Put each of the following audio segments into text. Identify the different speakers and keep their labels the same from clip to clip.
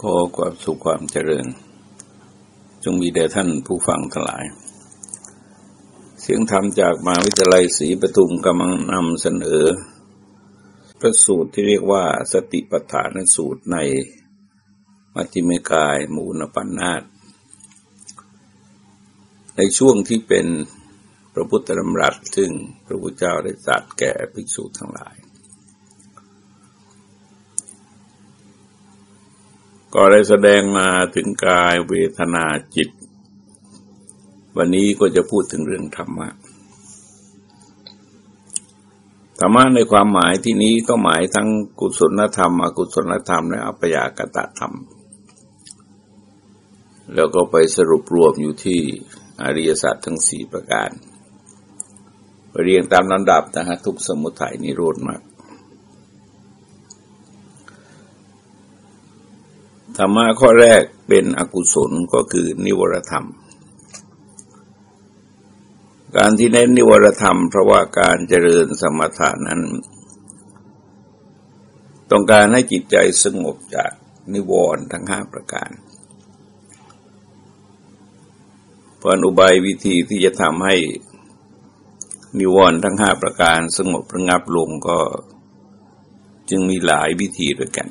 Speaker 1: ขอความสุขความเจริญ จงมีแด่ท่านผู้ฟังทั้งหลาย เสียงธรรมจากมหาวิทยาลัยศรีปทุมกำลังนำเสนอ พระสูตรที่เรียกว่าสติปัฏฐานสูตรในมัจจิเมกายมูลปัญนาตในช่วงที่เป็นพระพุทธธรรมรัตซึ่งพระพุทธเจ้าได้ตรัสแก่ภิกษุทั้งหลาย ก็ได้แสดงมาถึงกายเวทนาจิต วันนี้ก็จะพูดถึงเรื่องธรรมะ ธรรมะในความหมายที่นี้ก็หมายทั้งกุศลธรรม อกุศลธรรม และอัปยากตธรรม แล้วก็ไปสรุปรวมอยู่ที่อริยสัจทั้งสี่ประการ เรียงตามลำดับนะฮะทุกสมุทัยนิโรธมาก ธรรมะข้อแรกเป็นอกุศลก็คือนิวรธรรม การที่เน้นนิวรธรรม เพราะว่าการเจริญสมถานั้น ต้องการให้จิตใจสงบจากนิวรณ์ทั้งห้าประการพรอุบายวิธีที่จะทำให้นิวรณ์ทั้งห้าประการสงบระงับลงก็จึงมีหลายวิธีด้วยกัน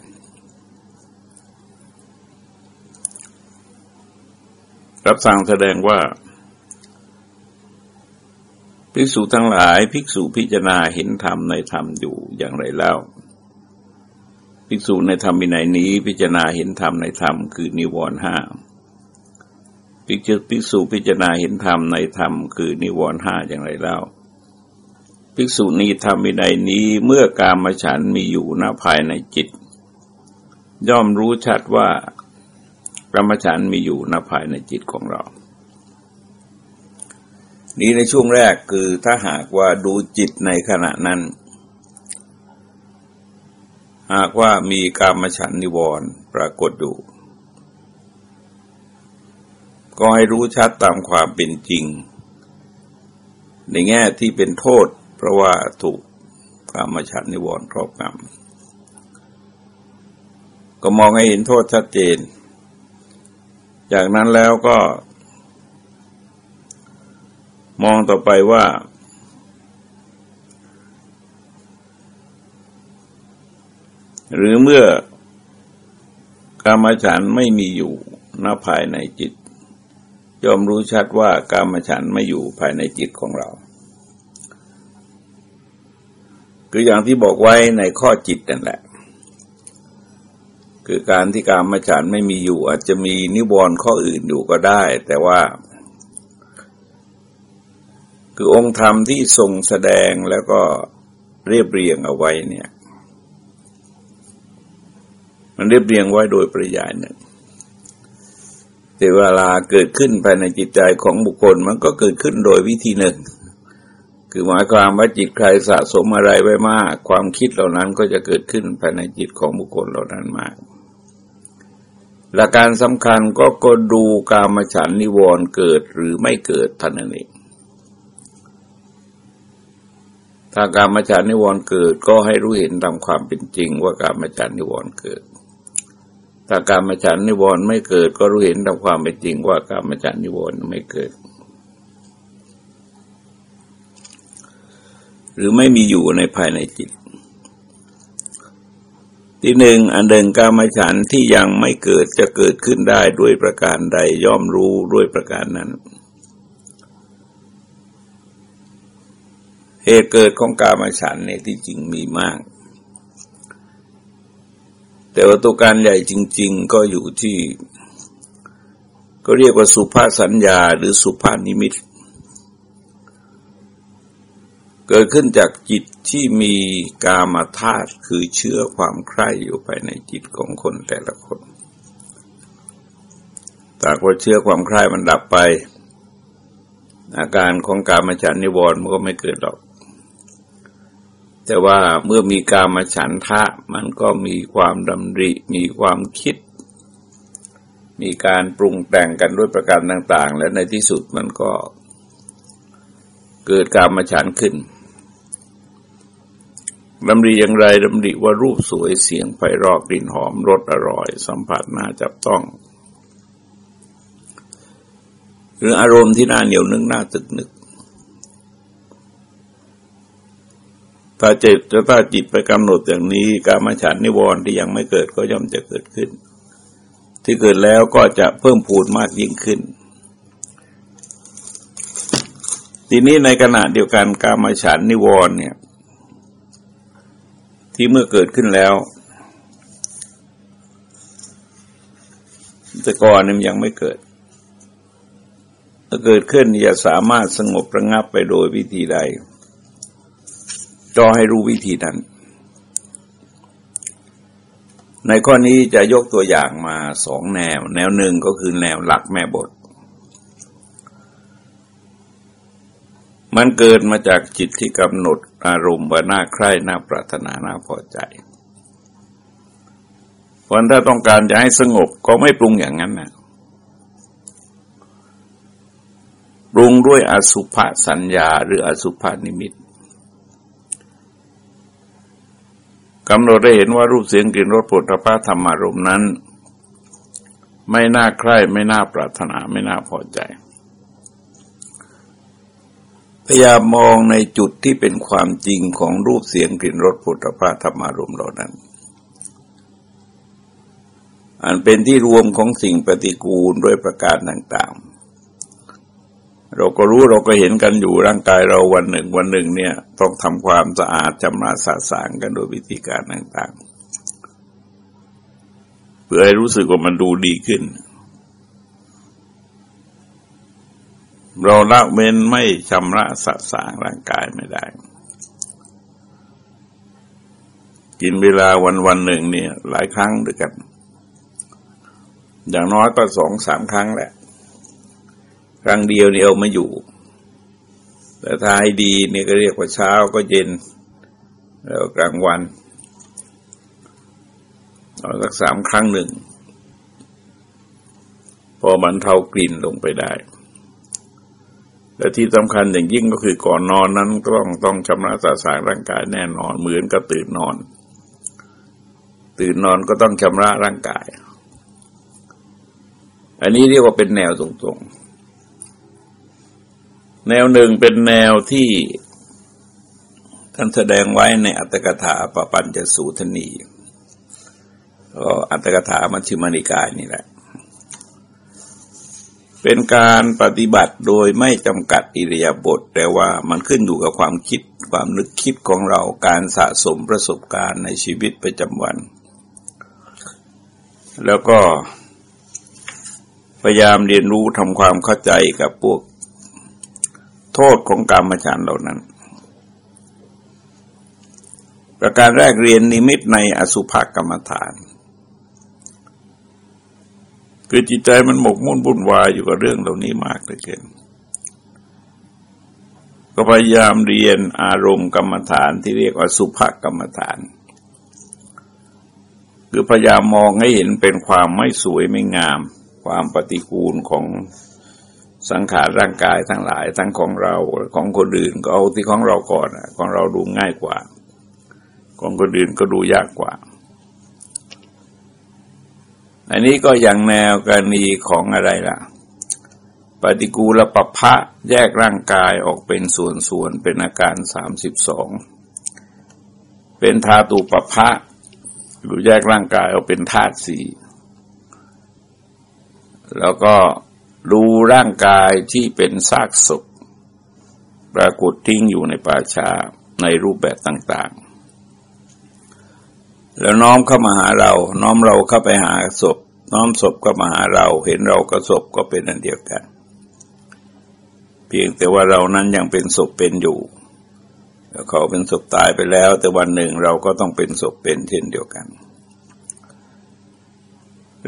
Speaker 1: รับสั่งแสดงว่า ภิกษุทั้งหลาย ภิกษุพิจารณาเห็นธรรมในธรรมอยู่อย่างไรเล่าภิกษุในธรรมวินัยนี้ พิจารณาเห็นธรรมในธรรมคือนิวรณ์ห้าภิกษุภิกษุพิจารณาเห็นธรรมในธรรมคือนิวรณ์ห้าอย่างไรเล่าภิกษุนี้ธรรมวินัยนี้เมื่อกามฉันมีอยู่ณภายในจิต ย่อมรู้ชัดว่า รรมฉันมีอยู่ณภายในจิตของเรา นี้ในช่วงแรกคือถ้าหากว่าดูจิตในขณะนั้น หากว่ามีกรรมฉันนิวรณ์ปรากฏอยู่ก็ให้รู้ชัดตามความเป็นจริง ในแง่ที่เป็นโทษ เพราะว่าถูกกรรมฉันนิวรณ์ครอบงำก็มองให้เห็นโทษชัดเจน จากนั้นแล้วก็ มองต่อไปว่า หรือเมื่อกามฉันไม่มีอยู่ณภายในจิตยอมรู้ชัดว่ากามฉันไม่อยู่ภายในจิตของเรา คืออย่างที่บอกไว้ในข้อจิตนั่นแหละ คือการที่การมาฉันไม่มีอยู่ อาจจะมีนิวรณ์ข้ออื่นอยู่ก็ได้ แต่ว่า คือองค์ธรรมที่ทรงแสดงแล้วก็เรียบเรียงเอาไว้เนี่ย มันเรียบเรียงไว้โดยปริยายหนึ่งแต่เวลาเกิดขึ้นภายในจิตใจของบุคคลมันก็เกิดขึ้นโดยวิธีหนึ่ง คือหมายความว่าจิตใครสะสมอะไรไว้มาก ความคิดเหล่านั้นก็จะเกิดขึ้นภายในจิตของบุคคลเหล่านั้นมาก หลักการสำคัญก็ก็ดูกามฉันนิวรณ์เกิดหรือไม่เกิดท่านนั้นเองถ้ากามฉันนิวรณ์เกิดก็ให้รู้เห็นตามความเป็นจริงว่ากามฉันนิวรณ์เกิด ถ้ากามฉันนิวรณ์ไม่เกิดก็รู้เห็นตามความเป็นจริงว่ากามฉันนิวรณ์ไม่เกิด หรือไม่มีอยู่ในภายในจิต ที่หนึ่งอันเดิงกามฉันที่ยังไม่เกิดจะเกิดขึ้นได้ด้วยประการใดย่อมรู้ด้วยประการนั้น เหตุเกิดของกามฉันเนี่ยที่จริงมีมาก แต่ว่าตัวการใหญ่จริง ๆ ก็อยู่ที่ ก็เรียกว่าสุภาษสัญญาหรือสุภาษนิมิต เกิดขึ้นจากจิตที่มีกามาธาตุคือเชื้อความใคร่อยู่ภายในจิตของคนแต่ละคนแต่ว่าเชื้อความใคร่มันดับไป อาการของกามฉันนิวรณ์มันก็ไม่เกิดหรอก แต่ว่าเมื่อมีกามฉันทะมันก็มีความดำริ มีความคิด มีการปรุงแต่งกันด้วยประการต่าง ๆ และในที่สุดมันก็เกิดกามฉันขึ้น ดำริอย่างไรดำริว่ารูปสวยเสียงไพเราะกลิ่นหอมรสอร่อย สัมผัสน่าจับต้อง หรืออารมณ์ที่น่าเหนียวนึกน่าตึกนึกถ้าจิตจะถ้าจิตไปกำหนดอย่างนี้ การมาฉันนิวรณ์ที่ยังไม่เกิดก็ย่อมจะเกิดขึ้น ที่เกิดแล้วก็จะเพิ่มพูนมากยิ่งขึ้น ทีนี้ในขณะเดียวกันการมาฉันนิวรณ์เนี่ย ที่เมื่อเกิดขึ้นแล้ว แต่ก่อนนี่ยังไม่เกิดถ้าเกิดขึ้นจะสามารถสงบระงับไปโดยวิธีใดจอให้รู้วิธีนั้น ในข้อนี้จะยกตัวอย่างมาสองแนว แนวหนึ่งก็คือแนวหลักแม่บท มันเกิดมาจากจิตที่กำหนดอารมณ์ว่าน่าใคร่น่าปรารถนาน่าพอใจเพราะถ้าต้องการจะให้สงบก็ไม่ปรุงอย่างนั้นนะปรุงด้วยอสุภสัญญาหรืออสุภนิมิตกำหนดได้เห็นว่ารูปเสียงกลิ่นรสปุถะพะธรรมารมนั้น ไม่น่าใคร่ไม่น่าปรารถนาไม่น่าพอใจ พยายามมองในจุดที่เป็นความจริงของรูปเสียงกลิ่นรสปุถะพะธรรมารมเหล่านั้น อันเป็นที่รวมของสิ่งปฏิกูลด้วยประการต่างๆ เราก็รู้เราก็เห็นกันอยู่ร่างกายเราวันหนึ่งวันหนึ่งเนี่ยต้องทำความสะอาดจำระสะสางกันโดยวิธีการต่างๆ เพื่อให้รู้สึกว่ามันดูดีขึ้น เราละเว้นไม่ชำระสะสางร่างกายไม่ได้ กินเวลาวันวันหนึ่งเนี่ย หลายครั้งด้วยกัน อย่างน้อยก็สองสามครั้งแหละ ครั้งเดียวเนี่เอามาอยู่ แต่ถ้าให้ดีนี่ก็เรียกว่าเช้าก็เย็น แล้วกลางวันเอาสักสามครั้งหนึ่ง พอมันเทากลิ่นลงไปได้ และที่สำคัญอย่างยิ่งก็คือก่อนนอนนั้นก็ต้องต้องชำระสะสางร่างกายแน่นอนเหมือนกับตื่นนอน ตื่นนอนก็ต้องชำระร่างกาย อันนี้เรียกว่าเป็นแนวตรงๆ แนวหนึ่งเป็นแนวที่ท่านแสดงไว้ในอัตถกถาปปัญจสูทนีก็อัตถกถามัชฌิมานิกายนี่แหละ เป็นการปฏิบัติโดยไม่จำกัดอิริยาบถแต่ว่ามันขึ้นอยู่กับความคิดความนึกคิดของเราการสะสมประสบการณ์ในชีวิตประจำวัน แล้วก็พยายามเรียนรู้ทำความเข้าใจกับพวกโทษของกรรมฉันเหล่านั้น ประการแรกเรียนนิมิตในอสุภกรรมฐาน คือจิตใจมันหมกมุ่นบุ่นวายอยู่กับเรื่องเหล่านี้มากเลยเกินก็พยายามเรียนอารมณ์กรรมฐานที่เรียกว่าสุภกรรมฐาน คือพยายามมองให้เห็นเป็นความไม่สวยไม่งาม ความปฏิกูลของสังขารร่างกายทั้งหลายทั้งของเราของคนอื่นก็เอาที่ของเราก่อนของเราดูง่ายกว่า ของคนอื่นก็ดูยากกว่า อันนี้ก็อย่างแนวกรณีของอะไรล่ะ ปฏิกูลปภะแยกร่างกายออกเป็นส่วนๆเป็นอาการสามสิบสองเป็นธาตุปภะหรือแยกร่างกายออกเป็นธาตุสี่แล้วก็ดูร่างกายที่เป็นซากศพปรากฏทิ้งอยู่ในป่าชาในรูปแบบต่างๆ แล้วน้อมเข้ามาหาเรา น้อมเราเข้าไปหาศพ น้อมศพเข้ามาหาเรา เห็นเราก็ศพก็เป็นอันเดียวกัน เพียงแต่ว่าเรานั้นยังเป็นศพเป็นอยู่เขาเป็นศพตายไปแล้ว แต่วันหนึ่งเราก็ต้องเป็นศพเป็นเช่นเดียวกัน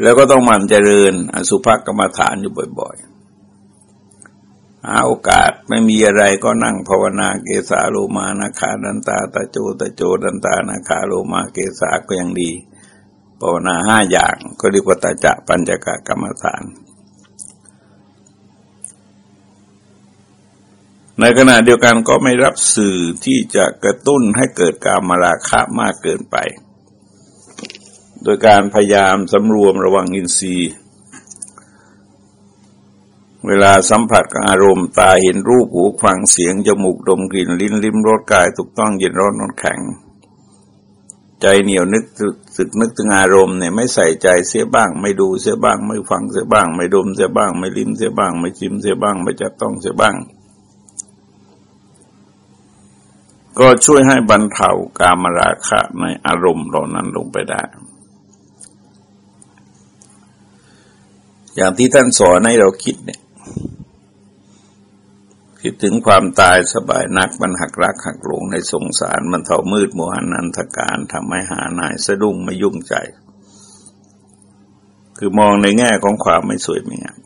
Speaker 1: แล้วก็ต้องมันเจริญอสุภกรรมฐานอยู่บ่อย ๆ หาโอกาสไม่มีอะไรก็นั่งภาวนาเกสาโลมานาคาดันตาตะโจตะโจดันตานาคาโลมาเกสาก็ยังดี ภาวนาห้าอย่างก็เรียกว่าตาจะปัญจกกรรมฐานในในขณะเดียวกันก็ไม่รับสื่อที่จะกระตุ้นให้เกิดการมาราคะมากเกินไป โดยการพยายามสำรวมระวังอินทรีย์ เวลาสัมผัสกับอารมณ์ ตาเห็นรูปหูฟังเสียง จมูกดมกลิ่นลิ้นลิ้มรสกายถูกต้องเย็นร้อนนอนแข็ง ใจเหนียวนึกสึกนึกถึงอารมณ์เนี่ยไม่ใส่ใจเสียบ้าง ไม่ดูเสียบ้าง ไม่ฟังเสียบ้าง ไม่ดมเสียบ้าง ไม่ลิ้มเสียบ้าง ไม่ชิมเสียบ้าง ไม่จับต้องเสียบ้าง ก็ช่วยให้บรรเทากามราคะในอารมณ์เหล่านั้นลงไปได้อย่างที่ท่านสอนให้เราคิดเนี่ย คิดถึงความตายสบายนักมันหักรักหักหลงในสงสาร มันเท่ามืดมัวนันทการทำให้หานายสะดุ้งไม่ยุ่งใจ คือมองในแง่ของความไม่สวยไม่งาม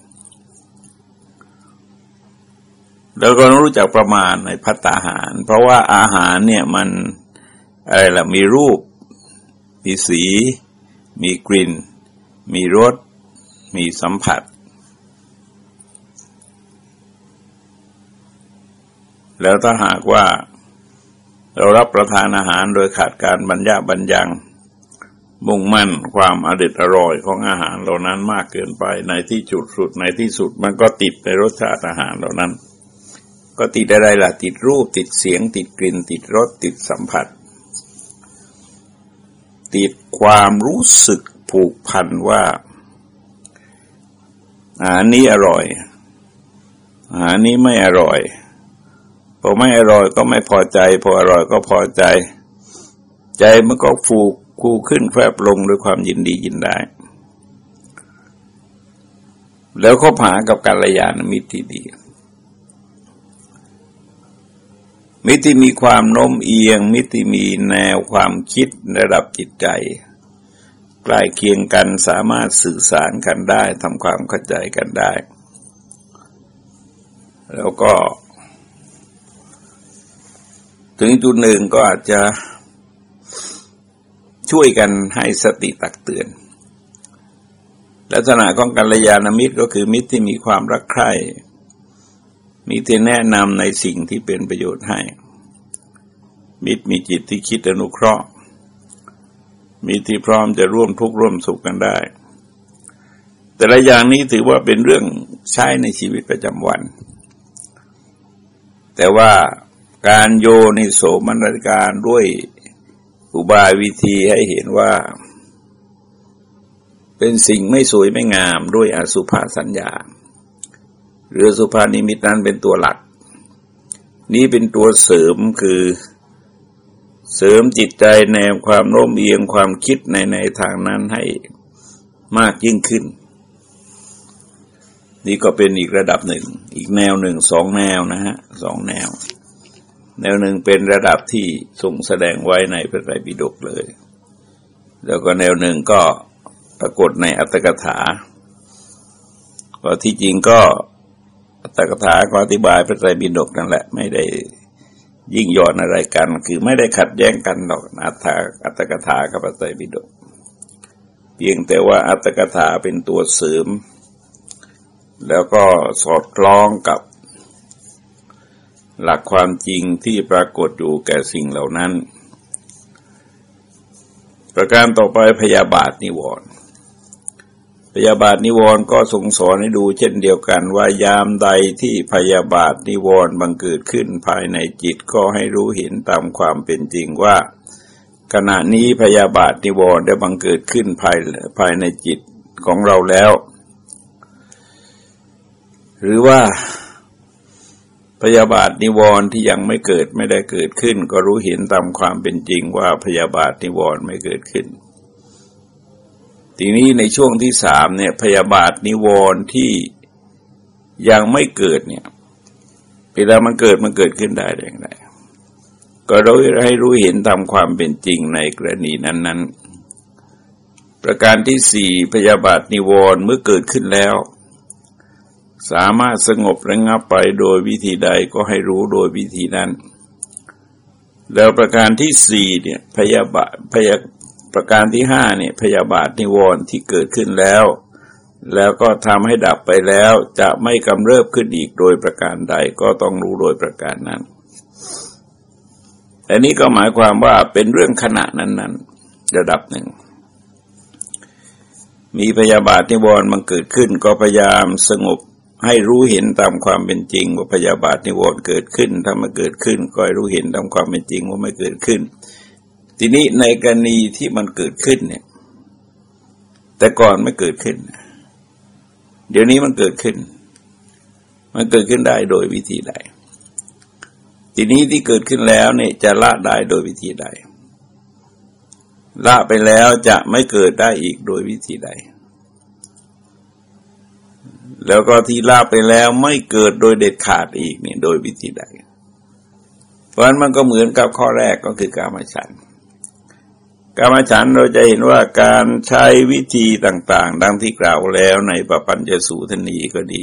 Speaker 1: แล้วก็รู้จักประมาณในพัตตาหาร เพราะว่าอาหารเนี่ยมันอะไรล่ะมีรูป มีสี มีกลิ่น มีรส มีสัมผัส แล้วถ้าหากว่าเรารับประทานอาหารโดยขาดการบรรยาบรรยังมุ่งมั่นความอริดอร่อยของอาหารเหล่านั้นมากเกินไปในที่จุดสุดในที่สุดมันก็ติดในรสชาติอาหารเหล่านั้น ก็ติดอะไรล่ะติดรูปติดเสียง ติดกลิ่น ติดรสติดสัมผัส ติดความรู้สึกผูกพันว่าอาหารนี้อร่อยอาหารนี้ไม่อร่อย พอไม่อร่อยก็ไม่พอใจ พออร่อยก็พอใจ ใจมันก็ฟูคูขึ้นแฟบลงด้วยความยินดียินได้ แล้วก็หากับกัลยาณมิตรที่ดี มิติมีความโน้มเอียง มิติมีแนวความคิดระดับจิตใจใกล้เคียงกันสามารถสื่อสารกันได้ทำความเข้าใจกันได้ แล้วก็ ถึงจุดหนึ่งก็อาจจะช่วยกันให้สติตักเตือน ลักษณะของกัลยาณมิตรก็คือมิตรที่มีความรักใคร่มีที่แนะนำในสิ่งที่เป็นประโยชน์ให้ มิตรมีจิตที่คิดอนุเคราะห์มีที่พร้อมจะร่วมทุกข์ร่วมสุขกันได้ แต่ละอย่างนี้ถือว่าเป็นเรื่องใช้ในชีวิตประจำวัน แต่ว่า การโยนิโสมนรการด้วยอุบายวิธีให้เห็นว่า เป็นสิ่งไม่สวยไม่งามด้วยอสุภาสัญญา หรือสุภานิมิตนั้นเป็นตัวหลัก นี้เป็นตัวเสริมคือเสริมจิตใจแนวความโน้มเอียงความคิดในในทางนั้นให้มากยิ่งขึ้น นี่ก็เป็นอีกระดับหนึ่ง อีกแนวหนึ่งสองแนวนะฮะสองแนว แนวหนึ่งเป็นระดับที่ทรงแสดงไว้ในพระไตรปิฎกเลย แล้วก็แนวหนึ่งก็ปรากฏในอัตถกถาก็ที่จริงก็อัตกถาก็อธิบายพระไตรปิฎกนั่นแหละ ไม่ได้ยิ่งย่อนอะไรกัน คือไม่ได้ขัดแย้งกันหรอกอัตถาอัตกถากับพระไตรปิฎกเพียงแต่ว่าอัตกถาเป็นตัวเสริม แล้วก็สอดคล้องกับ หลักความจริงที่ปรากฏอยู่แก่สิ่งเหล่านั้น ประการต่อไปพยาบาทนิวรณ์พยาบาทนิวรณ์ก็ทรงสอนให้ดูเช่นเดียวกันว่ายามใดที่พยาบาทนิวรณ์บังเกิดขึ้นภายในจิตก็ให้รู้เห็นตามความเป็นจริงว่า ขณะนี้พยาบาทนิวรณ์ได้บังเกิดขึ้นภายภายในจิตของเราแล้ว หรือว่า พยาบาทนิวรณ์ที่ยังไม่เกิดไม่ได้เกิดขึ้น ก็รู้เห็นตามความเป็นจริงว่าพยาบาทนิวรณ์ไม่เกิดขึ้น ทีนี้ในช่วงที่สามเนี่ยพยาบาทนิวรณ์ที่ยังไม่เกิดเนี่ยเวลามันเกิดมันเกิดขึ้นได้อย่างไรก็รู้ให้รู้เห็นตามความเป็นจริงในกรณีนั้น ๆ ประการที่สี่พยาบาทนิวรณ์เมื่อเกิดขึ้นแล้ว สามารถสงบระงับไปโดยวิธีใดก็ให้รู้โดยวิธีนั้น แล้วประการที่สี่เนี่ยพยาบาทพยาประการที่ห้าเนี่ยพยาบาทนิวรณ์ที่เกิดขึ้นแล้ว แล้วก็ทำให้ดับไปแล้วจะไม่กำเริบขึ้นอีกโดยประการใดก็ต้องรู้โดยประการนั้นอันนี้ก็หมายความว่าเป็นเรื่องขณะนั้น ๆ ระดับหนึ่ง มีพยาบาทนิวรณ์มันเกิดขึ้นก็พยายามสงบ ให้รู้เห็นตามความเป็นจริงว่าพยาบาทนิวรณ์เกิดขึ้น ถ้ามันเกิดขึ้น ก็ให้รู้เห็นตามความเป็นจริงว่าไม่เกิดขึ้น ทีนี้ในกรณีที่มันเกิดขึ้นเนี่ย แต่ก่อนไม่เกิดขึ้น เดี๋ยวนี้มันเกิดขึ้น มันเกิดขึ้นได้โดยวิธีใด ทีนี้ที่เกิดขึ้นแล้วเนี่ยจะละได้โดยวิธีใดละไปแล้วจะไม่เกิดได้อีกโดยวิธีใด แล้วก็ที่ละไปแล้วไม่เกิดโดยเด็ดขาดอีกเนี่ยโดยวิธีใด เพราะฉะนั้นมันก็เหมือนกับข้อแรกก็คือการมาฉันการมาฉันเราจะเห็นว่าการใช้วิธีต่าง ๆ ดังที่กล่าวแล้วในปปัญจสูทนีก็ดี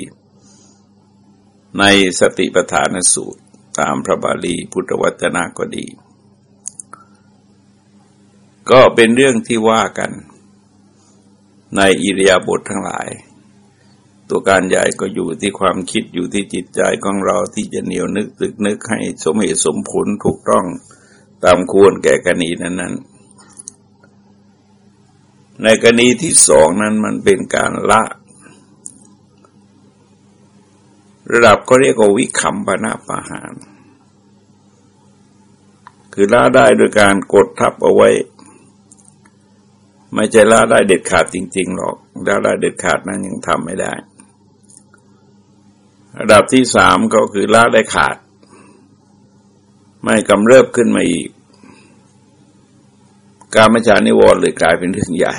Speaker 1: ในสติปัฏฐานสูตรตามพระบาลีพุทธวจนะก็ดี ก็เป็นเรื่องที่ว่ากันในอิริยาบถททั้งหลาย ตัวการใหญ่ก็อยู่ที่ความคิดอยู่ที่จิตใจของเราที่จะเหนียวนึกตึกนึกให้สมเหตุสมผลถูกต้องตามควรแก่กรณีนั้นนั้นในกรณีที่สองนั้นมันเป็นการละ ระดับก็เรียกว่าวิคัมปนาปาหาร คือละได้โดยการกดทับเอาไว้ ไม่ใช่ละได้เด็ดขาดจริง ๆ หรอกละได้เด็ดขาดนั้นยังทำไม่ได้ ระดับที่สามก็คือละได้ขาด ไม่กำเริบขึ้นมาอีก การมจานิวรณ์เลยกลายเป็นเรื่องใหญ่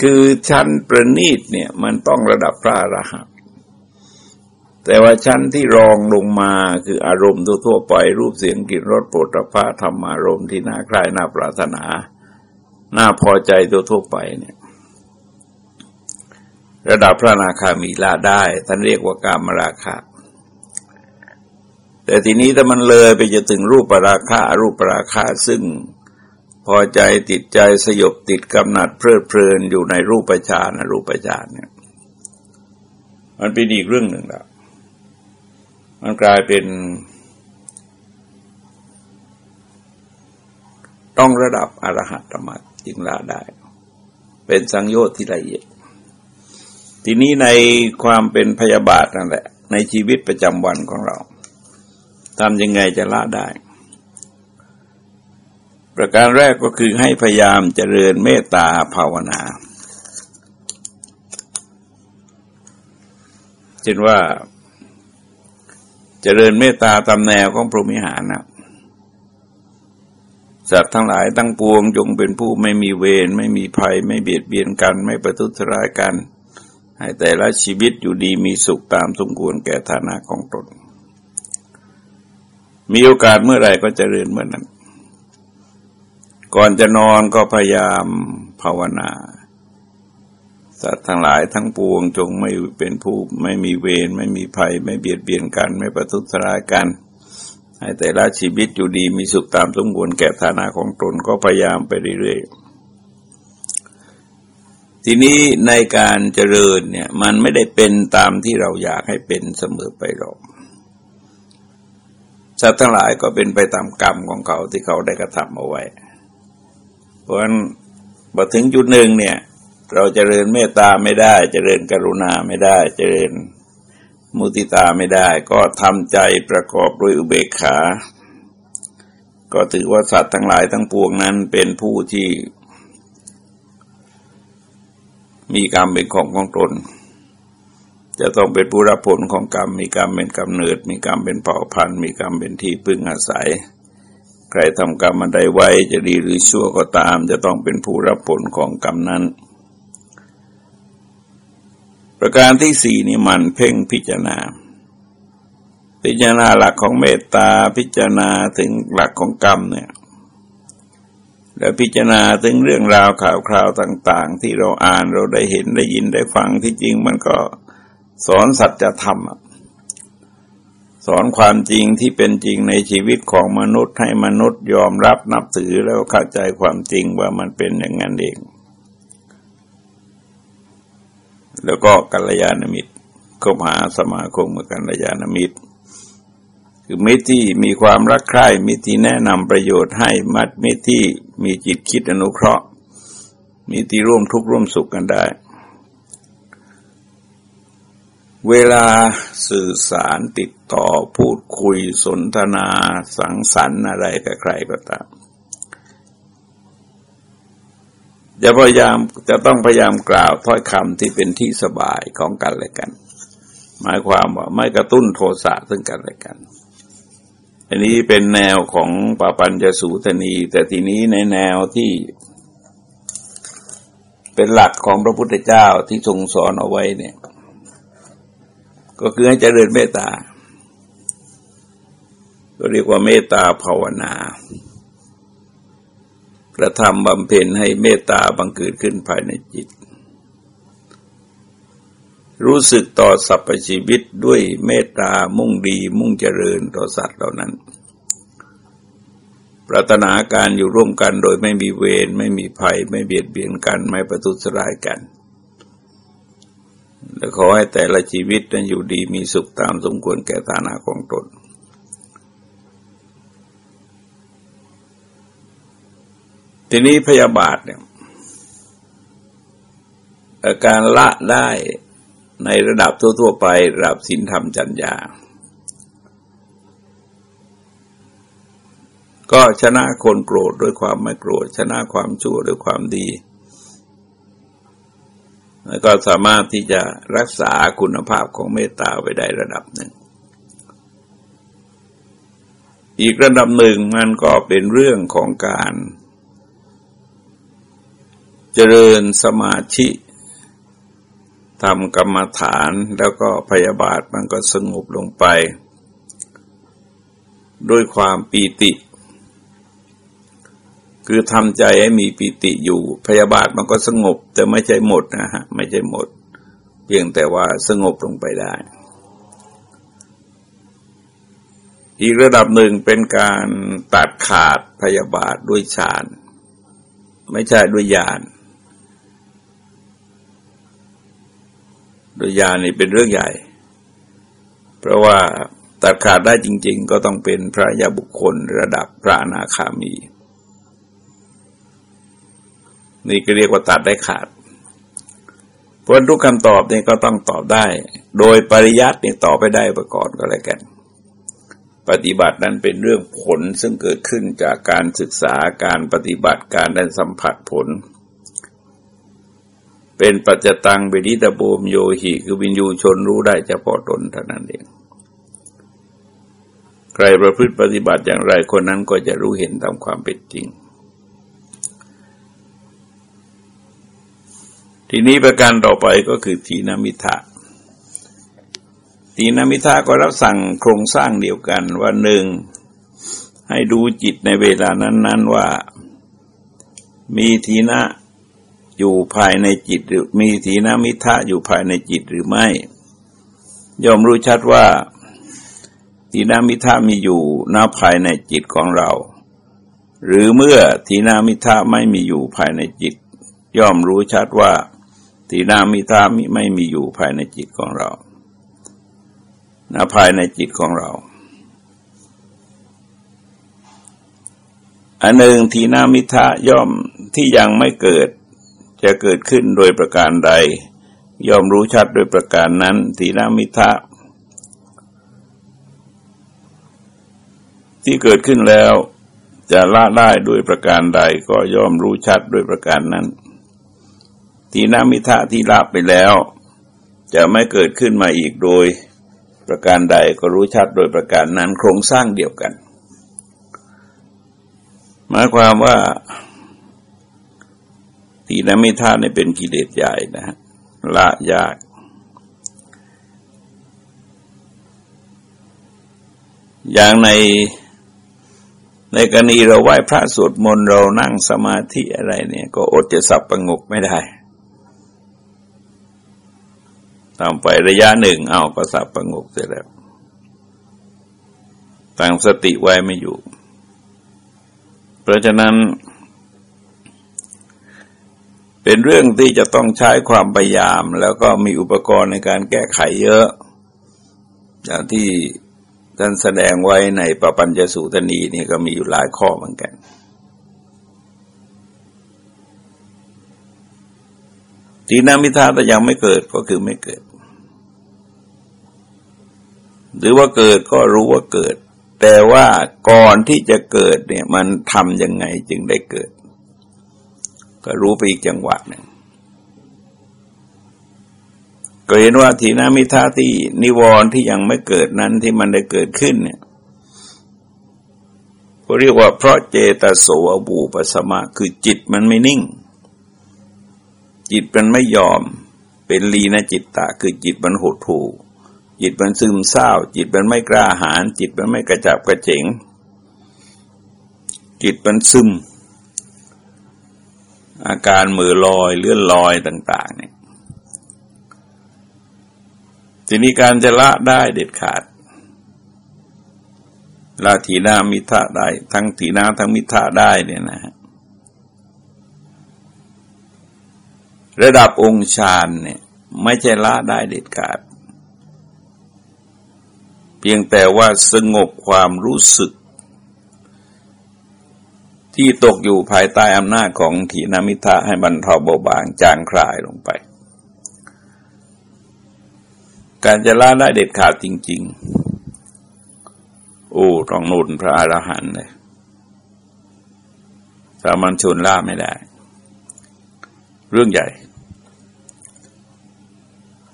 Speaker 1: คือชั้นประณีตเนี่ย มันต้องระดับพระอรหันต์แต่ว่าชั้นที่รองลงมาคืออารมณ์ทั่วไปรูปเสียงกลิ่นรสโผฏฐพะธรรมารมณ์ที่น่าใคร่น่าปรารถนา น่าพอใจทั่วไปเนี่ย ระดับพระนาคามีลาได้ ท่านเรียกว่ากามราคะ แต่ทีนี้ถ้ามันเลยไปจะถึงรูปราคะรูปปราคะซึ่งพอใจติดใจสยบติดกำหนัดเพลิดเพลินอยู่ในรูปฌานรูปฌานเนี่ยมันเป็นอีกเรื่องหนึ่งแล้วมันกลายเป็น ต้องระดับอรหัตธรรมจึงละได้ เป็นสังโยชน์ที่ละเอียด ทีนี้ในความเป็นพยาบาทนั่นแหละ ในชีวิตประจำวันของเราทำยังไงจะละได้ ประการแรกก็คือให้พยายามเจริญเมตตาภาวนาเช่นว่าเจริญเมตตาตามแนวของพรหมิหารนะสัตว์ทั้งหลายตั้งปวงจงเป็นผู้ไม่มีเวรไม่มีภัย ไม่เบียดเบียนกัน ไม่ประทุษร้ายกัน ให้แต่ละชีวิตอยู่ดีมีสุขตามสมควรแก่ฐานะของตน มีโอกาสเมื่อไรก็จเจริญเมื่อนั้น ก่อนจะนอนก็พยายามภาวนาสัตว์ทั้งหลายทั้งปวงจงไม่เป็นผู้ไม่มีเวรไม่มีภัย ไม่เบียดเบียนกัน ไม่ประทุษร้ายกัน ให้แต่ละชีวิตอยู่ดีมีสุขตามสมควรแก่ฐานะของตนก็พยายามไปเรื่อยๆ ทีนี้ในการเจริญเนี่ยมันไม่ได้เป็นตามที่เราอยากให้เป็นเสมอไปหรอกสัตว์ทั้งหลายก็เป็นไปตามกรรมของเขาที่เขาได้กระทำเอาไว้ เพราะฉะนั้นพอถึงจุดหนึ่งเนี่ย เราจเจริญเมตตาไม่ได้จเจริญกรุณาไม่ได้จเจริญมุติตาไม่ได้ ก็ทำใจประกอบด้วยอุเบกขา ก็ถือว่าสัตว์ทั้งหลายทั้งปวงนั้นเป็นผู้ที่ มีกรรมเป็นของของตน จะต้องเป็นผู้รับผลของกรรม มีกรรมเป็นกำเนิด มีกรรมเป็นเผ่าพันธุ์มีกรรมเป็นที่พึ่งอาศัย ใครทำกรรมอะไรไว้จะดีหรือชั่วก็ตาม จะต้องเป็นผู้รับผลของกรรมนั้น ประการที่สี่นี่มันเพ่งพิจารณาพิจารณาหลักของเมตตาพิจารณาถึงหลักของกรรมเนี่ย และพิจารณาถึงเรื่องราวข่าวคราวต่าง ๆ ที่เราอ่านเราได้เห็นได้ยินได้ฟังที่จริงมันก็สอนสัจธรรมสอนความจริงที่เป็นจริงในชีวิตของมนุษย์ให้มนุษย์ยอมรับนับถือแล้วเข้าใจความจริงว่ามันเป็นอย่างนั้นเอง แล้วก็กัลยาณมิตรคบหาสมาคมกับกัลยาณมิตรคือมิตรที่มีความรักใคร่มิตรที่แนะนำประโยชน์ให้มัดมิตรที่ มีจิตคิดอนุเคราะห์มิตรที่ร่วมทุกข์ร่วมสุขกันได้ เวลาสื่อสารติดต่อพูดคุยสนทนาสังสรรค์อะไรกับใครก็ตามจะพยายามจะต้องพยายามกล่าวถ้อยคำที่เป็นที่สบายของกันและกัน หมายความว่าไม่กระตุ้นโทสะซึ่งกันและกัน อันนี้เป็นแนวของปปัญจสูตนี แต่ทีนี้ในแนวที่ เป็นหลักของพระพุทธเจ้าที่ทรงสอนเอาไว้เนี่ย ก็คือให้เจริญเมตตาก็เรียกว่าเมตตาภาวนากระทำบำเพ็ญให้เมตตาบังเกิดขึ้นภายในจิต รู้สึกต่อสรรพชีวิตด้วยเมตตามุ่งดีมุ่งเจริญต่อสัตว์เหล่านั้น ปรารถนาการอยู่ร่วมกันโดยไม่มีเวรไม่มีภัย ไม่เบียดเบียนกันไม่ประทุษร้ายกัน และขอให้แต่ละชีวิตนั้นอยู่ดีมีสุขตามสมควรแก่ฐานะของตนทีนี้พยาบาทเนี่ยการละได้ ในระดับทั่ว ๆ ไประดับศีลธรรมจัญญา ก็ชนะคนโกรธด้วยความไม่โกรธ ชนะความชั่วด้วยความดี แล้วก็สามารถที่จะรักษาคุณภาพของเมตตาไว้ได้ระดับหนึ่ง อีกระดับหนึ่งมันก็เป็นเรื่องของการ เจริญสมาธิ ทำกรรมฐานแล้วก็พยาบาทมันก็สงบลงไป ด้วยความปีติ คือทำใจให้มีปีติอยู่ พยาบาทมันก็สงบ แต่ไม่ใช่หมดนะฮะไม่ใช่หมด เพียงแต่ว่าสงบลงไปได้ อีกระดับหนึ่งเป็นการตัดขาดพยาบาทด้วยฌาน ไม่ใช่ด้วยญาณ โดยญานี่เป็นเรื่องใหญ่ เพราะว่าตัดขาดได้จริง ๆ ก็ต้องเป็นพระยาบุคคลระดับพระอนาคามี นี่ก็เรียกว่าตัดได้ขาดเพราะทุกคำตอบนี่ก็ต้องตอบได้ โดยปริยัตินี่ตอบไปได้ประกอบก็แล้วกันปฏิบัตินั้นเป็นเรื่องผลซึ่งเกิดขึ้นจากการศึกษาการปฏิบัติการได้สัมผัสผล เป็นปัจจตังเบดิตาโบมโยหิ คือวินยูชนรู้ได้เฉพาะตนเท่านั้นเอง ใครประพฤติปฏิบัติอย่างไรคนนั้นก็จะรู้เห็นตามความเป็นจริง ทีนี้ประการต่อไปก็คือทีนามิทะทีนามิทะก็รับสั่งโครงสร้างเดียวกันว่าหนึ่งให้ดูจิตในเวลานั้น ๆว่า มีทีนะ อยู่ภายในจิตหรือมีถีนมิทะอยู่ภายในจิตหรือไม่ ย่อมรู้ชัดว่าถีนมิทะมีอยู่ณภายในจิตของเรา หรือเมื่อถีนามิทะไม่มีอยู่ภายในจิต ย่อมรู้ชัดว่าถีนามิทะไม่มีอยู่ภายในจิตของเราณภายในจิตของเราอันหนึ่งทีนามิทะย่อมที่ยังไม่เกิด จะเกิดขึ้นโดยประการใด ยอมรู้ชัดโดยประการนั้นทีนามิทะที่เกิดขึ้นแล้วจะละได้ด้วยประการใดก็ยอมรู้ชัดด้วยประการนั้น ทีนามิทะที่ละไปแล้ว จะไม่เกิดขึ้นมาอีกโดย ประการใดก็รู้ชัดโดยประการนั้น โครงสร้างเดียวกัน หมายความว่า ทีนมิทาเนี่ยเป็นกิเลสใหญ่นะฮะละยาก อย่างในในกรณีเราไหว้พระสวดมนต์เรานั่งสมาธิอะไรเนี่ย ก็อดจะสับประงกไม่ได้ตามไประยะหนึ่งเอาก็สับประงกเสร็จแล้วตั้งสติไว้ไม่อยู่ เพราะฉะนั้น เป็นเรื่องที่จะต้องใช้ความพยายาม แล้วก็มีอุปกรณ์ในการแก้ไขเยอะ อย่างที่ท่านแสดงไว้ในปปัญจสูตรนีนี่ก็มีอยู่หลายข้อเหมือนกัน ทีนามิทาแต่ยังไม่เกิดก็คือไม่เกิด หรือว่าเกิดก็รู้ว่าเกิด แต่ว่าก่อนที่จะเกิดเนี่ยมันทำยังไงจึงได้เกิด ก็รู้ไปอีกจังหวะหนึ่งก็เห็นว่าทีนามิทาที่นิวรณ์ที่ยังไม่เกิดนั้นที่มันได้เกิดขึ้นเนี่ยก็เรียกว่าเพราะเจตโสอบูปสมะคือจิตมันไม่นิ่ง จิตมันไม่ยอม เป็นลีนะจิตตะ คือจิตมันหดหู่จิตมันซึมเศร้า จิตมันไม่กล้าหาญจิตมันไม่กระจับกระเจงจิตมันซึม อาการมือลอยเลื่อนลอยต่าง ๆ เนี่ยทีนี้การจะละได้เด็ดขาดละถีนามิทะได้ ทั้งถีนาทั้งมิทะได้เนี่ยนะฮะระดับองค์ฌานเนี่ย ไม่ใช่ละได้เด็ดขาด เพียงแต่ว่าสงบความรู้สึก ที่ตกอยู่ภายใต้อำนาจของถีนามิทะให้บรรเทาเบาบางจางคลายลงไป การจะละได้เด็ดขาดจริง ๆ โอ้ต้องนุนพระอรหันต์เลยสามัญชนล่าไม่ได้ เรื่องใหญ่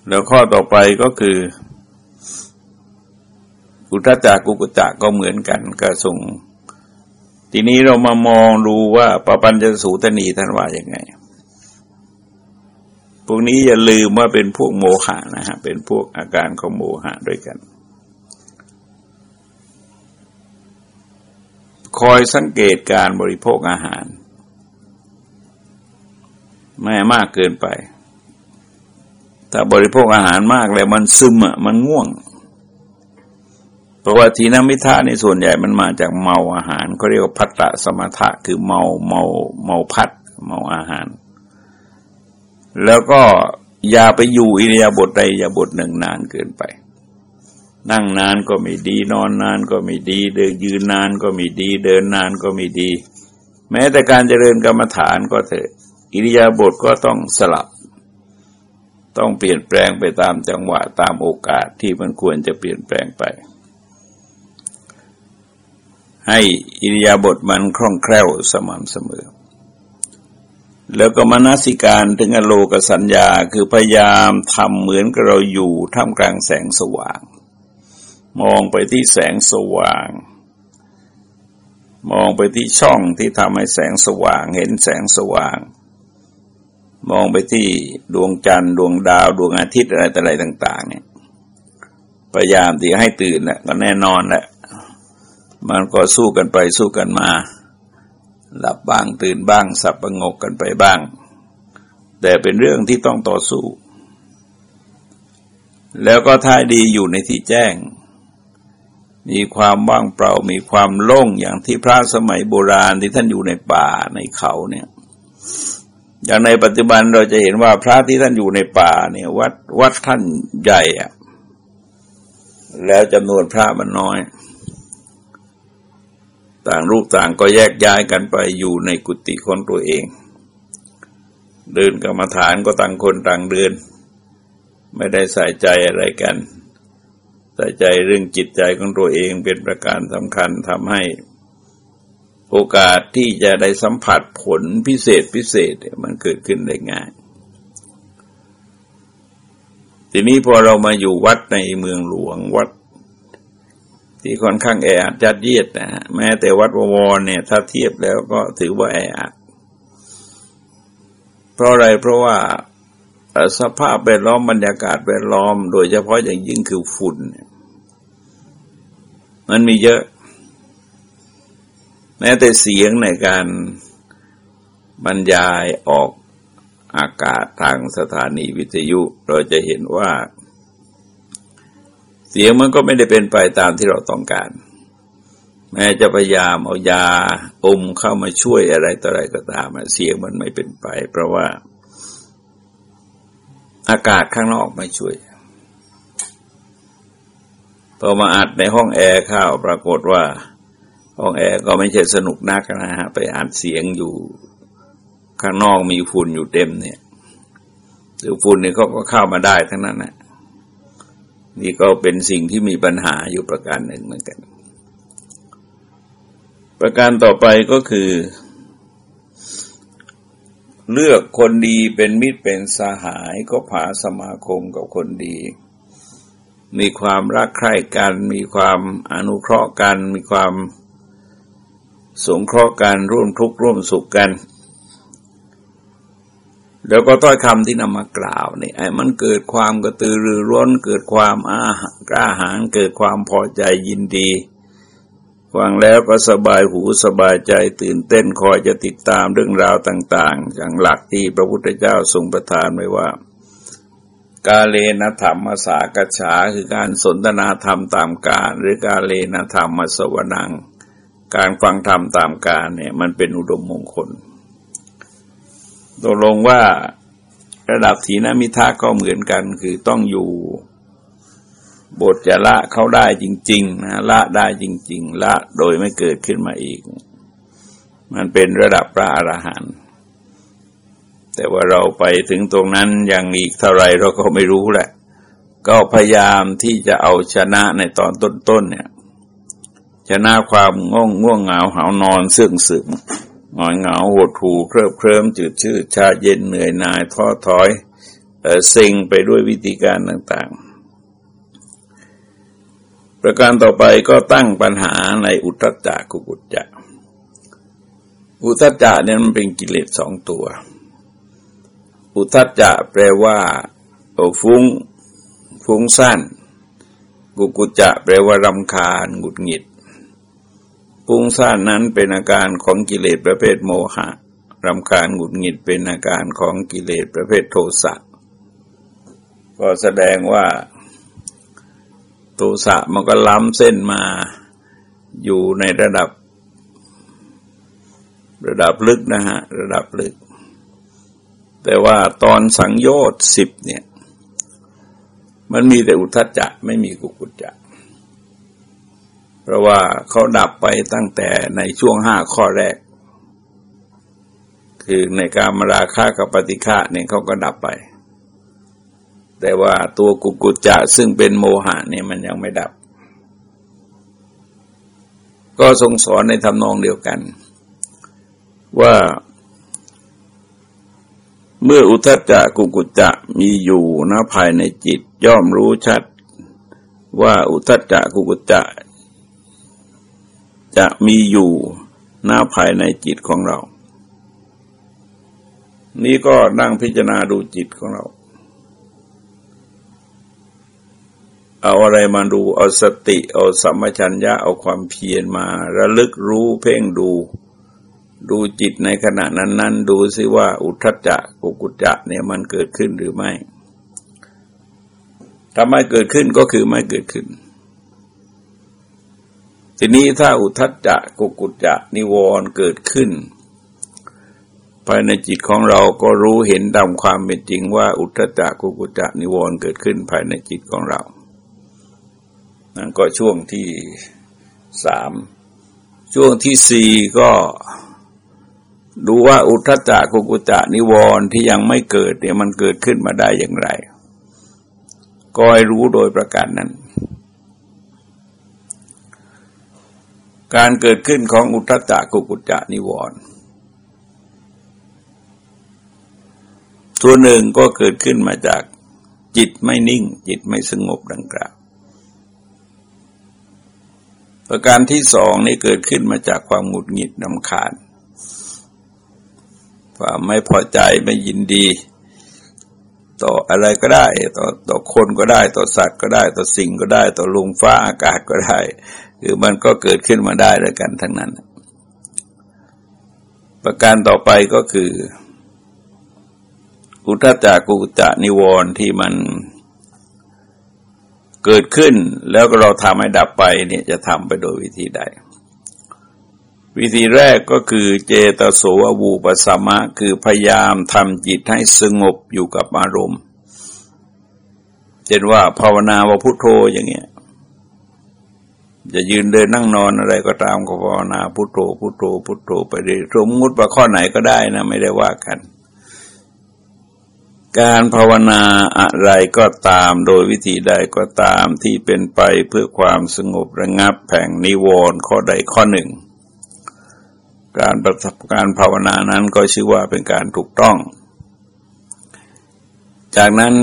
Speaker 1: แล้วข้อต่อไปก็คืออุตจักกุกจักก็เหมือนกันก็ส่ง ทีนี้เรามามองดูว่าปปัญจสูตนีท่านว่ายังไง พวกนี้อย่าลืมว่าเป็นพวกโมหะนะฮะ เป็นพวกอาการของโมหะด้วยกัน คอยสังเกตการบริโภคอาหาร ไม่มากเกินไป ถ้าบริโภคอาหารมากแล้วมันซึมอะ มันง่วง เพราะว่าทีนมิทะในส่วนใหญ่มันมาจากเมาอาหารเขาเรียกว่าพัตตะสมถะคือเมาเมาเมาพัดเมาอาหาร แล้วก็อย่าไปอยู่อิริยาบถใดอิริยาบถหนึ่งนานเกินไป นั่งนานก็ไม่ดี นอนนานก็ไม่ดี เดินยืนนานก็ไม่ดี เดินนานก็ไม่ดี แม้แต่การเจริญกรรมฐานก็เถอะอิริยาบถก็ต้องสลับ ต้องเปลี่ยนแปลงไปตามจังหวะตามโอกาสที่มันควรจะเปลี่ยนแปลงไป ให้อิริยาบถมันคล่องแคล่วสม่ำเสมอ แล้วก็มานสิการถึงอโลกสัญญาคือพยายามทำเหมือนกับเราอยู่ท่ามกลางแสงสว่าง มองไปที่แสงสว่าง มองไปที่ช่องที่ทำให้แสงสว่างเห็นแสงสว่าง มองไปที่ดวงจันทร์ดวงดาวดวงอาทิตย์อะไรต่อะไรต่าง ๆ เนี่ยพยายามที่ให้ตื่นแหละก็แน่นอนแหละ มันก็สู้กันไปสู้กันมา หลับบ้างตื่นบ้าง สับประงกกันไปบ้าง แต่เป็นเรื่องที่ต้องต่อสู้ แล้วก็ท้ายดีอยู่ในที่แจ้ง มีความว่างเปล่ามีความโล่งอย่างที่พระสมัยโบราณที่ท่านอยู่ในป่าในเขาเนี่ยอย่างในปัจจุบันเราจะเห็นว่าพระที่ท่านอยู่ในป่าเนี่ย วัดวัดท่านใหญ่อะแล้วจำนวนพระมันน้อย ต่างรูปต่างก็แยกย้ายกันไปอยู่ในกุฏิของตัวเอง เดินกรรมฐานก็ต่างคนต่างเดิน ไม่ได้ใส่ใจอะไรกัน ใส่ใจเรื่องจิตใจของตัวเองเป็นประการสำคัญทำให้ โอกาสที่จะได้สัมผัสผลพิเศษพิเศษมันเกิดขึ้นได้ง่าย ทีนี้พอเรามาอยู่วัดในเมืองหลวงวัด ที่ค่อนข้างแออัดจัดเยียดนะแม้แต่วัดววรเนี่ย ถ้าเทียบแล้วก็ถือว่าแออัดเพราะอะไรเพราะว่าสภาพแวดล้อมบรรยากาศแวดล้อม โดยเฉพาะอย่างยิ่งคือฝุ่นมันมีเยอะ แม้แต่เสียงในการบรรยายออกอากาศทางสถานีวิทยุ เราจะเห็นว่า เสียงมันก็ไม่ได้เป็นไปตามที่เราต้องการ แม้จะพยายามเอายาอมเข้ามาช่วยอะไรต่ออะไรก็ตามเสียงมันไม่เป็นไป เพราะว่า อากาศข้างนอกไม่ช่วยพอมาอัดในห้องแอร์ข้าวปรากฏว่า ห้องแอร์ก็ไม่ใช่สนุกนักนะฮะไปอัดเสียงอยู่ข้างนอกมีฝุ่นอยู่เต็มเนี่ยหรือฝุ่นเนี่ยเขาก็เข้ามาได้ทั้งนั้นนะ นี่ก็เป็นสิ่งที่มีปัญหาอยู่ประการหนึ่งเหมือนกัน ประการต่อไปก็คือ เลือกคนดีเป็นมิตรเป็นสหายก็ผาสมาคมกับคนดี มีความรักใคร่กัน มีความอนุเคราะห์กัน มีความสงเคราะห์กันร่วมทุกข์ร่วมสุขกัน แล้วก็ต้อยคำที่นำมากล่าวนี่ไอ้มันเกิดความกระตือรือร้น เกิดความอากล้าหาญเกิดความพอใจยินดีฟังแล้วก็สบายหูสบายใจตื่นเต้นคอยจะติดตามเรื่องราวต่าง ๆ อย่างหลักที่พระพุทธเจ้าทรงประทานไว้ว่า กาเลนธรรมมาสากฉาคือการสนทนาธรรมตามการ หรือกาเลนธรรมมาสวนัง การฟังธรรมตามการเนี่ยมันเป็นอุดมมงคล ตกลงว่าระดับถีนมิทาก็เหมือนกัน คือต้องอยู่บทจะละเขาได้จริง ๆ นะละได้จริง ๆ ละโดยไม่เกิดขึ้นมาอีก มันเป็นระดับพระอรหันต์แต่ว่าเราไปถึงตรงนั้นยังอีกเท่าไรเราก็ไม่รู้แหละ ก็พยายามที่จะเอาชนะในตอนต้นๆเนี่ย ชนะความง่วงง่วงเหงาหานอนเสื่องสึม หงอยเหงาหดหูเคริบเคลิ้มจืดชืดชาเย็นเหนื่อยนายท้อถอยเซ็งไปด้วยวิธีการต่างๆ ประการต่อไปก็ตั้งปัญหาในอุทจจะกุกุจจะ อุทจจะเนี่ยมันเป็นกิเลสสองตัว อุทจจะแปลว่าฟุ้งฟุ้งสั้น กุกุจจะแปลว่ารำคาญหงุดหงิด ปุ้งซ่านนั้นเป็นอาการของกิเลสประเภทโมหะรำคาญหงุดหงิดเป็นอาการของกิเลสประเภทโทสะก็แสดงว่าโทสะมันก็ล้ำเส้นมาอยู่ในระดับ ระดับลึกนะฮะ ระดับลึก แต่ว่าตอนสังโยชน์สิบเนี่ย มันมีแต่อุทจจะไม่มีกุกุจจะ เพราะว่าเขาดับไปตั้งแต่ในช่วงห้าข้อแรก คือในการมราคากับปฏิฆะเนี่ยเขาก็ดับไป แต่ว่าตัวกุกุจจะซึ่งเป็นโมหะเนี่ยมันยังไม่ดับ ก็ทรงสอนในทำนองเดียวกัน ว่าเมื่ออุทจจะกุกุจจะมีอยู่นะภายในจิตย่อมรู้ชัด ว่าอุทจจะกุกุจจะ จะมีอยู่หน้าภายในจิตของเรา นี่ก็นั่งพิจารณาดูจิตของเรา เอาอะไรมาดู เอาสติ เอาสัมมชัญญะ เอาความเพียรมา ระลึกรู้เพ่งดู ดูจิตในขณะนั้นๆดูซิว่าอุทจจะกุกุจจะเนี่ยมันเกิดขึ้นหรือไม่ ถ้าไม่เกิดขึ้นก็คือไม่เกิดขึ้น ทีนี้ถ้าอุทจจะกุกุจจะนิวรณ์เกิดขึ้น ภายในจิตของเราก็รู้เห็นตามความเป็นจริงว่า อุทจจะกุกุจจะนิวรณ์เกิดขึ้นภายในจิตของเรา นั่นก็ช่วงที่สามช่วงที่สี่ก็ดูว่าอุทจจะกุกุจจะนิวรณ์ที่ยังไม่เกิดเนี่ยมันเกิดขึ้นมาได้อย่างไรก็ให้รู้โดยประการนั้น การเกิดขึ้นของอุทจักกุกุจจะนิวรณ์ตัวหนึ่งก็เกิดขึ้นมาจากจิตไม่นิ่ง จิตไม่สงบดังกล่าวประการที่สองนี่เกิดขึ้นมาจากความหงุดหงิดนำคาญความไม่พอใจไม่ยินดี ต่ออะไรก็ได้ ต่อต่อคนก็ได้ ต่อสัตว์ก็ได้ ต่อสิ่งก็ได้ ต่อลมฟ้าอากาศก็ได้คือมันก็เกิดขึ้นมาได้ด้วยกันทั้งนั้น ประการต่อไปก็คือ อุทจักกุจานิวรณ์ที่มันเกิดขึ้นแล้วก็เราทำให้ดับไปเนี่ยจะทำไปโดยวิธีใด วิธีแรกก็คือเจตโสวบูปสมะ คือพยายามทำจิตให้สงบอยู่กับอารมณ์เช่นว่าภาวนาว่าพุโทโธอย่างเงี้ย จะยืนเดินนั่งนอนอะไรก็ตามก็ภาวนาพุโทโธพุโทโธพุโทโธไปเรื่อยสมมติว่าข้อไหนก็ได้นะไม่ได้ว่ากัน การภาวนาอะไรก็ตามโดยวิธีใดก็ตามที่เป็นไปเพื่อความสงบระงับแผงนิวรณ์ข้อใดข้อหนึ่ง การประการภาวนานั้นก็ชื่อว่าเป็นการถูกต้อง จากนั้น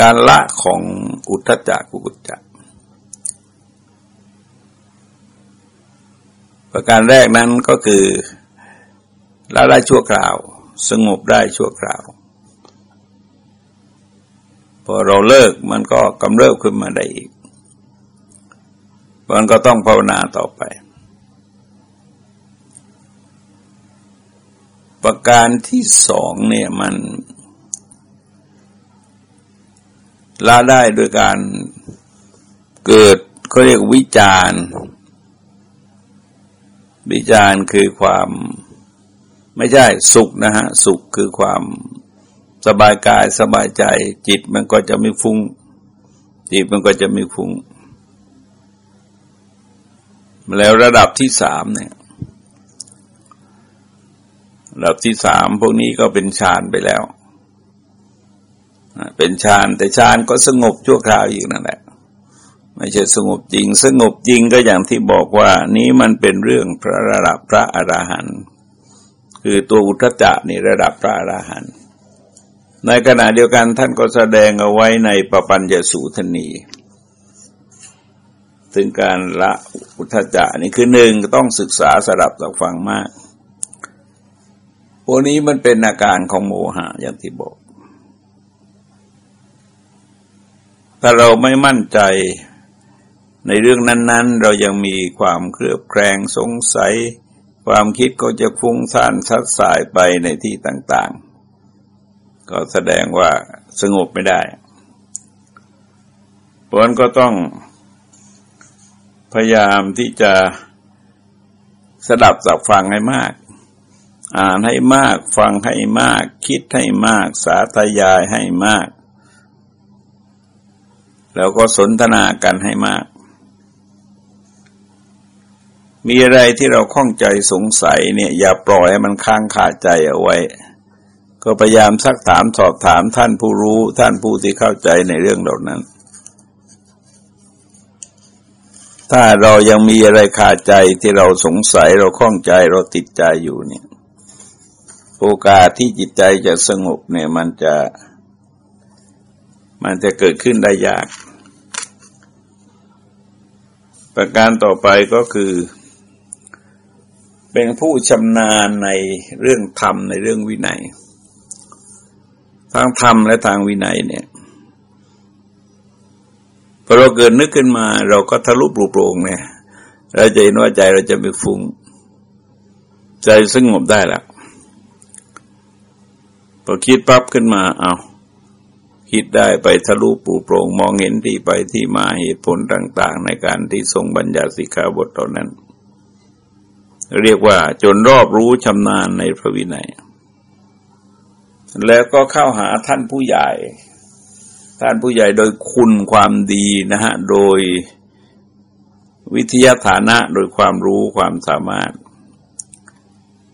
Speaker 1: การละของอุทธจักกุกุจจะประการแรกนั้นก็คือละได้ชั่วคราว สงบได้ชั่วคราว พอเราเลิกมันก็กำเริบขึ้นมาได้อีก มันก็ต้องภาวนาต่อไป ประการที่สองเนี่ยมันละได้โดยการเกิดเขาเรียกวิจารวิจารคือความไม่ใช่สุขนะฮะ สุขคือความสบายกายสบายใจ จิตมันก็จะไม่ฟุง้งจิตมันก็จะไม่ฟุง้ง แล้วระดับที่สามเนี่ย ระดับที่สามพวกนี้ก็เป็นฌานไปแล้ว เป็นฌานแต่ฌานก็สงบชั่วคราวอยู่นั่นแหละ ไม่ใช่สงบจริง สงบจริงก็อย่างที่บอกว่า นี้มันเป็นเรื่องพระระดับพระอราหันต์คือตัวอุทจจะนี่ระดับพระอราหันต์ในขณะเดียวกันท่านก็แสดงเอาไว้ในปปัญญสูทนี ถึงการละอุทจจะนี่คือหนึ่งต้องศึกษาสดับตักฟังมากพวกนี้มันเป็นอาการของโมหะอย่างที่บอก ถ้าเราไม่มั่นใจในเรื่องนั้น ๆ เรายังมีความเครือบแคลงสงสัย ความคิดก็จะฟุ้งซ่านซัดสายไปในที่ต่าง ๆ ก็แสดงว่าสงบไม่ได้เพราะนั้นก็ต้อง พยายามที่จะสดับสับฟังให้มาก อ่านให้มากฟังให้มาก คิดให้มาก สาธยายให้มาก แล้วก็สนทนากันให้มาก มีอะไรที่เราข้องใจสงสัยเนี่ย อย่าปล่อยให้มันค้างคาใจเอาไว้ ก็พยายามซักถามสอบถามท่านผู้รู้ท่านผู้ที่เข้าใจในเรื่องเหล่านั้น ถ้าเรายังมีอะไรคาใจที่เราสงสัยเราข้องใจเราติดใจอยู่เนี่ย โอกาสที่จิตใจจะสงบเนี่ยมันจะ มันจะเกิดขึ้นได้ยาก ประการต่อไปก็คือ เป็นผู้ชำนาญในเรื่องธรรมในเรื่องวินัย ทางธรรมและทางวินัยเนี่ย พอเราเกิดนึกขึ้นมา เราก็ทะลุปลุกโปร่งเนี่ยเราจะเห็นว่าใจเราจะไม่ฟุง้งใจสงบได้แล้วพอคิดปั๊บขึ้นมาเอาคิดได้ไปทะลุปูโปร่งมองเห็นที่ไปที่มาเหตุผลต่าง ๆ ในการที่ทรงบัญญัติสิกขาบทตอนนั้น เรียกว่าจนรอบรู้ชำนาญในพระวินัย แล้วก็เข้าหาท่านผู้ใหญ่ ท่านผู้ใหญ่โดยคุณความดีนะฮะ โดยวิทยาฐานะโดยความรู้ความสามารถ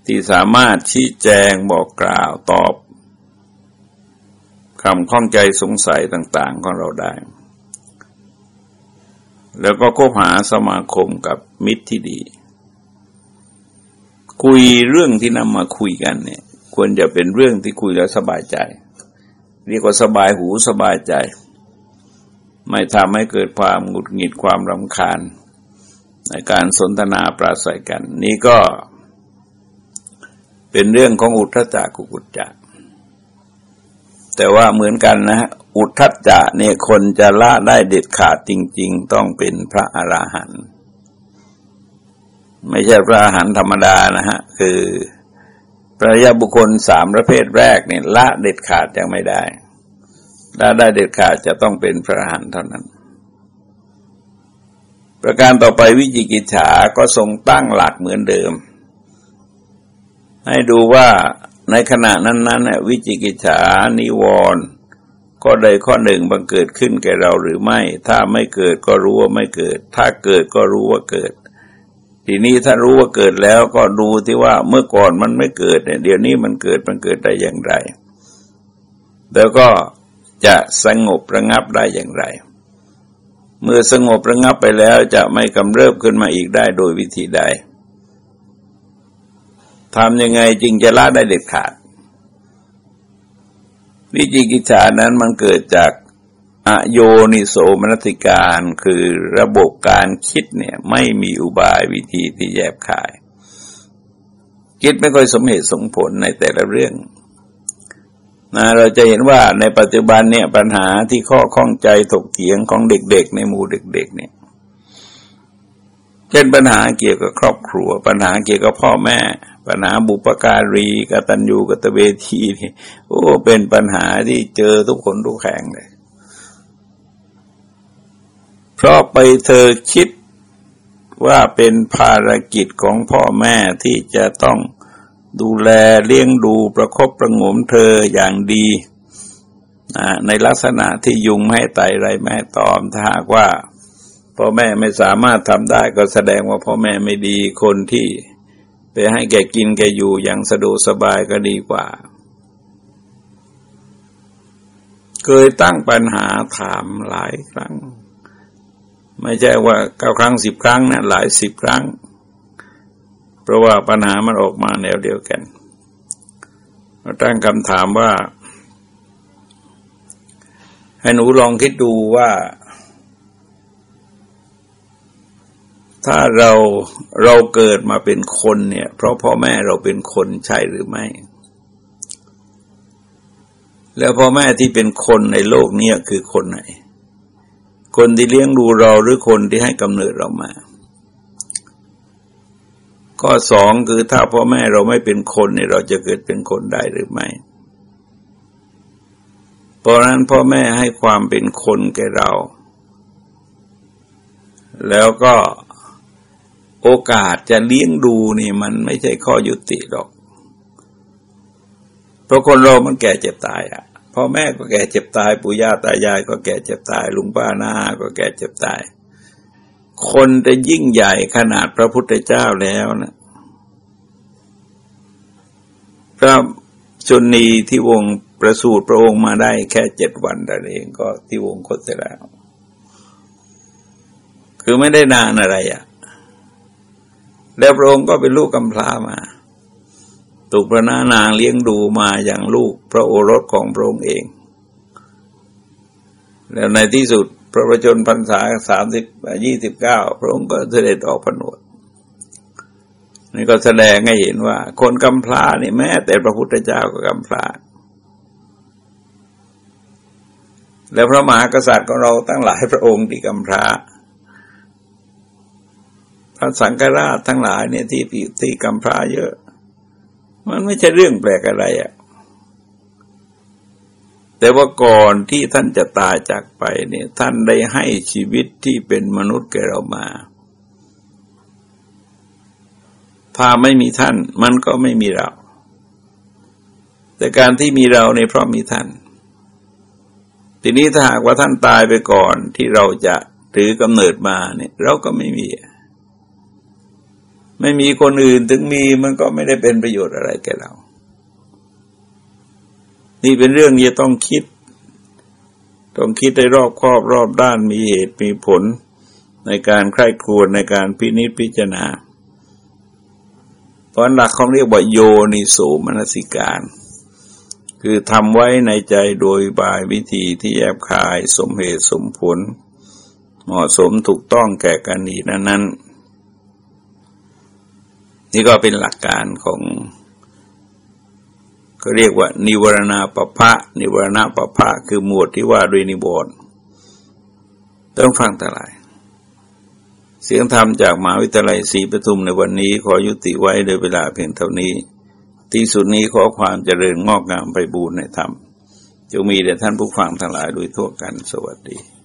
Speaker 1: ที่สามารถชี้แจงบอกกล่าวตอบคำข้องใจสงสัยต่าง ๆ ของเราได้ แล้วก็คบหาสมาคมกับมิตรที่ดี คุยเรื่องที่นำมาคุยกันเนี่ย ควรจะเป็นเรื่องที่คุยแล้วสบายใจ เรียกว่าสบายหูสบายใจ ไม่ทำให้เกิดความหงุดหงิดความรำคาญ ในการสนทนาปราศัยกัน นี่ก็เป็นเรื่องของอุทธจักกุกุจจะแต่ว่าเหมือนกันนะ อุทัจจะเนี่ยคนจะละได้เด็ดขาดจริง ๆ ต้องเป็นพระอราหันต์ไม่ใช่พระอรหันต์ธรรมดานะฮะ คือ พระยาบุคคลสามประเภทแรกเนี่ยละเด็ดขาดยังไม่ได้ละได้เด็ดขาดจะต้องเป็นพระอรหันต์เท่านั้น ประการต่อไปวิจิกิจฉาก็ทรงตั้งหลักเหมือนเดิม ให้ดูว่าในขณะนั้นๆวิจิกิจฉานิวรณ์ก็ใดข้อหนึ่งบังเกิดขึ้นแก่เราหรือไม่ ถ้าไม่เกิดก็รู้ว่าไม่เกิด ถ้าเกิดก็รู้ว่าเกิด ทีนี้ถ้ารู้ว่าเกิดแล้วก็ดูที่ว่าเมื่อก่อนมันไม่เกิดเนี่ยเดี๋ยวนี้มันเกิดมันเกิดได้อย่างไร แล้วก็จะสงบระงับได้อย่างไร เมื่อสงบระงับไปแล้วจะไม่กำเริบขึ้นมาอีกได้โดยวิธีใดทำยังไงจึงจะละได้เด็ดขาดวิจิกิจฉานั้นมันเกิดจาก อโยนิโสมนติการคือระบบการคิดเนี่ยไม่มีอุบายวิธีที่แยบคาย คิดไม่ค่อยสมเหตุสมผลในแต่ละเรื่องนะเราจะเห็นว่าในปัจจุบันเนี่ยปัญหาที่ข้อข้องใจถกเถียงของเด็กๆ ในหมู่เด็ก ๆ เนี่ย เช่นปัญหาเกี่ยวกับครอบครัว ปัญหาเกี่ยวกับพ่อแม่ ปัญหาบุปการีกตัญญูกตเวทีนี่โอ้เป็นปัญหาที่เจอทุกคนทุกแห่งเลย เพราะไปเธอคิดว่าเป็นภารกิจของพ่อแม่ที่จะต้องดูแลเลี้ยงดูประครบประงมเธออย่างดีในลักษณะที่ยุงไม่ให้ไตไรแม่ตอมถ้าหากว่าพ่อแม่ไม่สามารถทำได้ก็แสดงว่าพ่อแม่ไม่ดีคนที่ไปให้แกกินแกอยู่อย่างสะดวกสบายก็ดีกว่า เคยตั้งปัญหาถามหลายครั้ง ไม่ใช่ว่าเก้าครั้งสิบครั้งนะหลายสิบครั้ง เพราะว่าปัญหามันออกมาแนวเดียวกันเราตั้งคำถามว่า ให้หนูลองคิดดูว่า ถ้าเราเราเกิดมาเป็นคนเนี่ย เพราะพ่อแม่เราเป็นคนใช่หรือไม่ แล้วพ่อแม่ที่เป็นคนในโลกนี้คือคนไหน คนที่เลี้ยงดูเราหรือคนที่ให้กำเนิดเรามา ข้อสองคือถ้าพ่อแม่เราไม่เป็นคนเนี่ยเราจะเกิดเป็นคนได้หรือไม่ เพราะนั้นพ่อแม่ให้ความเป็นคนแก่เรา แล้วก็โอกาสจะเลี้ยงดูนี่มันไม่ใช่ข้อยุติหรอก เพราะคนเรามันแก่เจ็บตายอะ พ่อแม่ก็แก่เจ็บตาย ปู่ย่าตายาย ก็แก่เจ็บตาย ลุงป้าน้าก็แก่เจ็บตาย คนจะยิ่งใหญ่ขนาดพระพุทธเจ้าแล้วนะพระชนีที่วงประสูติพระองค์มาได้แค่เจ็ดวันแต่เองก็ที่วงคตเสร็จแล้ว คือไม่ได้นานอะไรอะ่ะ แล้วพระองค์ก็เป็นลูกกำพร้ามา ถูกพระนานางเลี้ยงดูมาอย่างลูกพระโอรสของพระองค์เอง แล้วในที่สุดพระประชนพรรษาสามสิบยี่สิบเก้าพระองค์ก็เสด็จออกผนวดนี่ก็แสดงให้เห็นว่า คนกำพร้านี่แม้แต่พระพุทธเจ้าก็กำพร้าแล้วพระมหากษัตริย์ของเราตั้งหลายพระองค์ที่กำพร้าพระสังฆราชทั้งหลายเนี่ยที่ที่กำพร้าเยอะ มันไม่ใช่เรื่องแปลกอะไรอะ่ะ แต่ว่าก่อนที่ท่านจะตายจากไปเนี่ย ท่านได้ให้ชีวิตที่เป็นมนุษย์แก่เรามา ถ้าไม่มีท่านมันก็ไม่มีเรา แต่การที่มีเราในเพราะมีท่าน ทีนี้ถ้าหากว่าท่านตายไปก่อนที่เราจะถือกำเนิดมาเนี่ย เราก็ไม่มี ไม่มีคนอื่นถึงมีมันก็ไม่ได้เป็นประโยชน์อะไรแก่เรา นี่เป็นเรื่องที่ต้องคิด ต้องคิดได้รอบครอบรอบด้านมีเหตุมีผล ในการใคร่ครวญในการพินิจพิจารณา เพราะหลักเขาเรียกว่าโยนิโสมนสิการ คือทำไว้ในใจโดยบายวิธีที่แยบคายสมเหตุสมผล เหมาะสมถูกต้องแก่กันนี้นั้น นี่ก็เป็นหลักการของก็เรียกว่า นิวรณาปภะนิวรณาปภะคือหมวดที่ว่าด้วยนิบรณ์ต้องฟังแต่หลาย เสียงธรรมจากมหาวิทยาลัยศรีปทุมในวันนี้ขอยุติไว้โดยเวลาเพียงเท่านี้ ที่สุดนี้ขอความเจริญงอกงามไปบูรณนธรรมจงมีแด่ท่านผู้ฟังทั้งหลายโดยทั่วกันสวัสดี